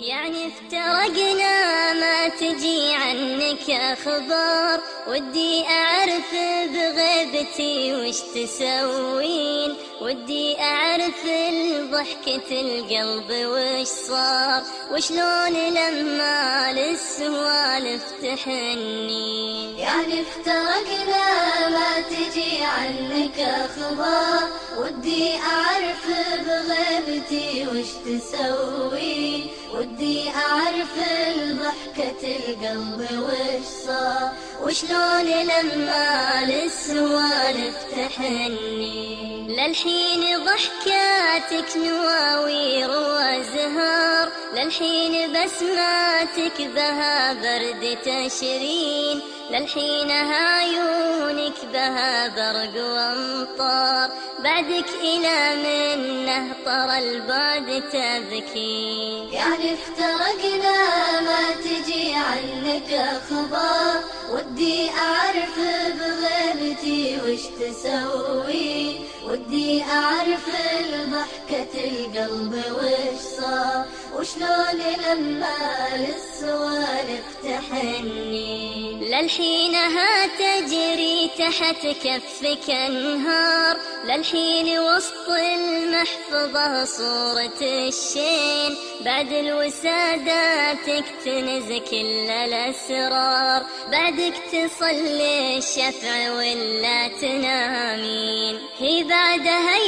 يعني افترقنا ما تجي عنك اخبار ودي اعرف بغيبتي وش تسوين. ودي اعرف الضحكة القلب وش صار. وشلون لما للسوالف تحنين يعني افترقنا ما تجي عنك اخبار ودي اعرف بغيبتي وش تسوي ودي اعرف الضحكة القلب وش صار. وشلون لما للسوالف تحني للحين ضحكاتك نواوير وازهار للحين بسماتك بها برد تشرين. للحين هايونك بها برق وامطار بعدك إلى منه طر البعد تبكي يعني افترقنا ما تجي عنك اخبار ودي اعرف بغيبتي وش تسوي ودي اعرف الضحكة القلب وش صار؟ وشلون لما للسوالف تحني للحينها تجري تحت كفك انهار للحين وسط المحفظة صورة الشين. بعد الوسادات تنز كل الأسرار. بعدك تصلي الشفع ولا تنامين هي بعدها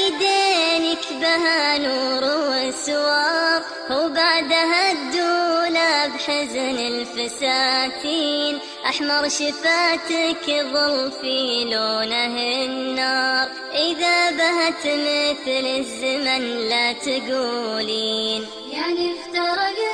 يدينك نور وسوار وبعدها بعدها الدولة بحزن الفساتين، أحمر شفاتك ظل في لونه النار. إذا بهت مثل الزمن لا تقولين، يعني افترقت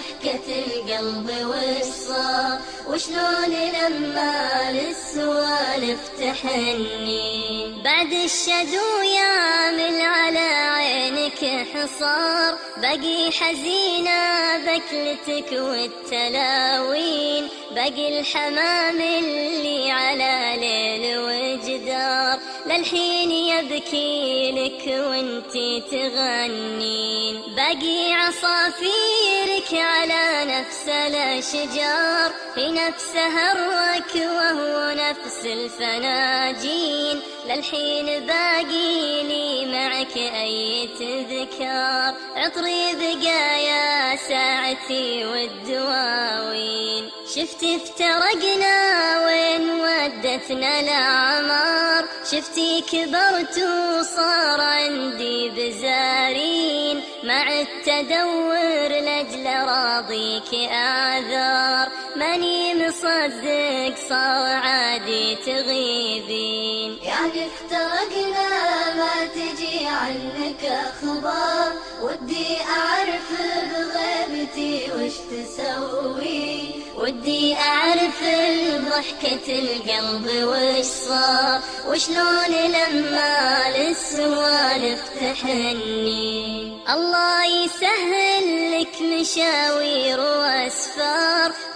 الضحكة القلب وش صار وشلون لما للسوالف تحني بعد الشدو يعمل على عينك حصار. بقي حزينة بكلتك والتلاوين. بقي الحمام اللي على ليل وجدار. للحين يبكي لك وانتي تغنين. بقي عصافيرك على نفس الأشجار في نفسها الرك وهو نفس الفناجين. للحين باقي لي معك أي تذكار. عطري بقايا ساعتي والدواوين. شفت افترقنا ودتنا الأعمار شفتي كبرت وصار عندي بزارين. مع التدور لأجل راضيك أعذار. ماني مصدق صار عادي تغيبين يعني افترقنا ما تجي عنك اخبار ودي اعرف بغيبتي وش تسوي. ودي أعرف ضحكة القلب وش صار وشلون لما للسوالف تحني الله يسهل لك مشاوير وأسفار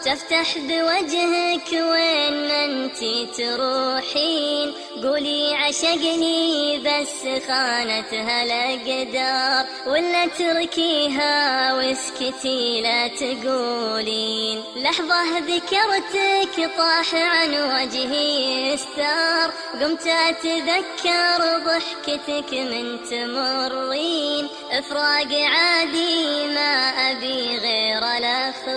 تفتح بوجهك وين انتي تروحين. قولي عشقني بس خانتها الأقدار ولا تركيها واسكتي لا تقولين. لحظة ذكرتك طاح عن وجهي استار قمت أتذكر ضحكتك من تمرين. إفراق عادي ما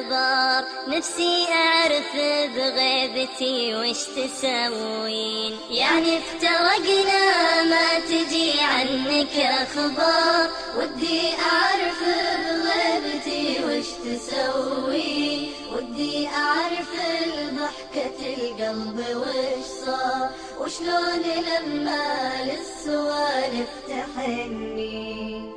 الأخبار. نفسي أعرف بغيبتي وش تسوين. يعني افترقنا ما تجي عنك اخبار ودي اعرف بغيبتي وش تسوي ودي اعرف الضحكة القلب وش صار. وشلون لما للسوالف تحني.